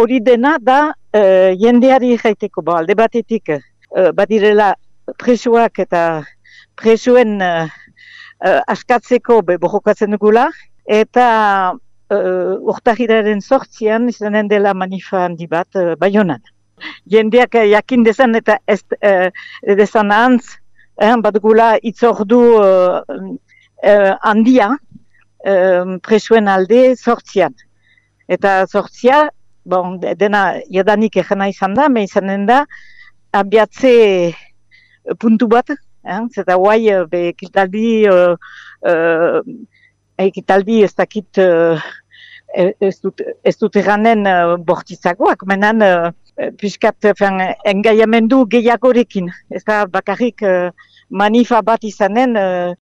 hori dena da uh, jendeari jaiteko, bo, alde batetik uh, badirela presuak eta presuen uh, uh, askatzeko bojokatzen dugula, eta uh, urtahiraren sortzian izanen dela manifa handi bat uh, baionan. Jendeak jakin dezan eta ez uh, dezan ahantz, eh, bat gula itzordu uh, uh, handia uh, presuen alde sortzian. Eta sortzia, bon, dena jadanik egena izan da, me izanen da, abiatze puntu bat, eh, zeta guai, be, kiltaldi, uh, uh, ekitaldi ez dakit uh, ez dut, ez dut eranen uh, bortizagoak, menan uh, piskat engaiamendu gehiagorekin. Ez da bakarrik uh, manifa bat izanen uh,